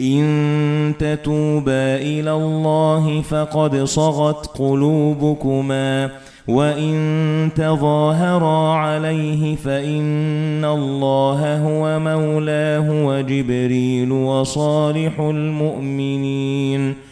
إِن تَتُوبَا إِلَى اللَّهِ فَقَدْ صَغَتْ قُلُوبُكُمَا وَإِن تَظَاهَرَا عَلَيْهِ فَإِنَّ اللَّهَ هُوَ مَوْلَاهُ وَجِبْرِيلُ وَصَالِحُ الْمُؤْمِنِينَ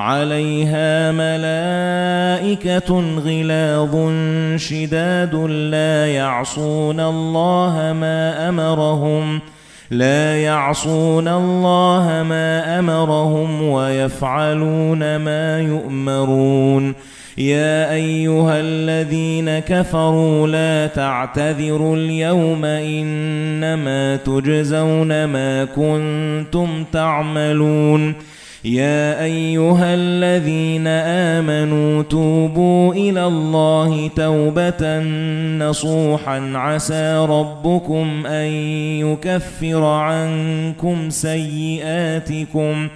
عَلَيْهَا مَلَائِكَةٌ غِلَاظٌ شِدَادٌ لَّا يَعْصُونَ اللَّهَ مَا أَمَرَهُمْ لا يعصون الله ما أمرهم ويفعلون ما يؤمرون. يا أيها الذين كفروا لا تعتذروا اليوم إنما تجزون ما كنتم تعملون. يا أيها الذين آمنوا توبوا إلى الله توبة نصوحا. عسى ربكم أن يكفر عنكم سيئاتكم.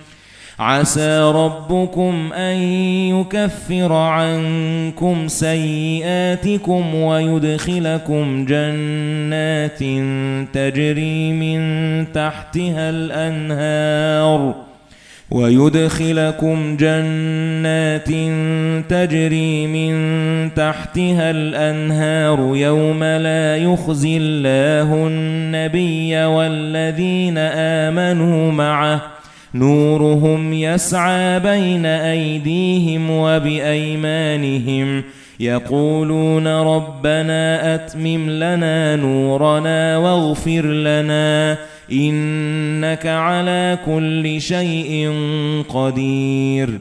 عَسَى رَبُّكُمْ أَن يُكَفِّرَ عَنكُمْ سَيِّئَاتِكُمْ وَيُدْخِلَكُمْ جَنَّاتٍ تَجْرِي مِن تَحْتِهَا الْأَنْهَارُ. وَيُدْخِلَكُمْ جَنَّاتٍ تَجْرِي مِن تَحْتِهَا الْأَنْهَارُ يَوْمَ لَا يُخْزِي اللَّهُ النَّبِيَّ وَالَّذِينَ آمَنُوا مَعَهُ. نورهم يسعى بين أيديهم وبأيمانهم. يقولون ربنا أتمم لنا نورنا واغفر لنا. إنك على كل شيء قدير.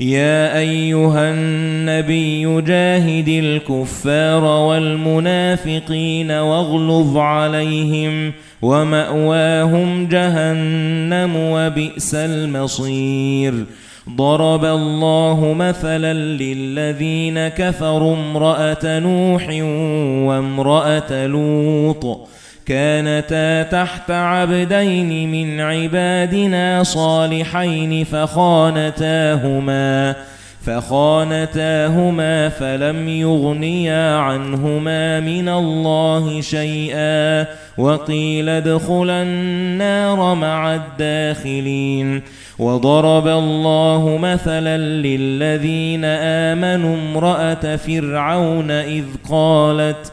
يا أيها النبي جاهد الكفار والمنافقين واغلظ عليهم وَمَأْوَاهُمْ جَهَنَّمُ وَبِئْسَ الْمَصِيرُ. ضَرَبَ اللَّهُ مَثَلًا لِّلَّذِينَ كَفَرُوا امْرَأَتَ نُوحٍ وَامْرَأَتَ لُوطٍ. كانتا تحت عبدين من عبادنا صالحين فخانتاهما فَخَانَتَاهُمَا فَلَمْ يُغْنِيَا عَنْهُمَا مِنَ اللَّهِ شَيْئًا وَقِيلَ ادْخُلَا النَّارَ مَعَ الدَّاخِلِينَ. وَضَرَبَ اللَّهُ مَثَلًا لِّلَّذِينَ آمَنُوا امْرَأَتَ فِرْعَوْنَ إِذْ قَالَتْ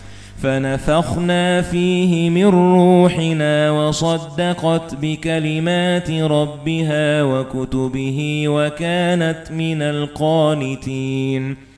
فَنَفَخْنَا فِيهِ مِنْ رُوحِنَا وَصَدَّقَتْ بِكَلِمَاتِ رَبِّهَا وَكُتُبِهِ وَكَانَتْ مِنَ الْقَانِتِينَ.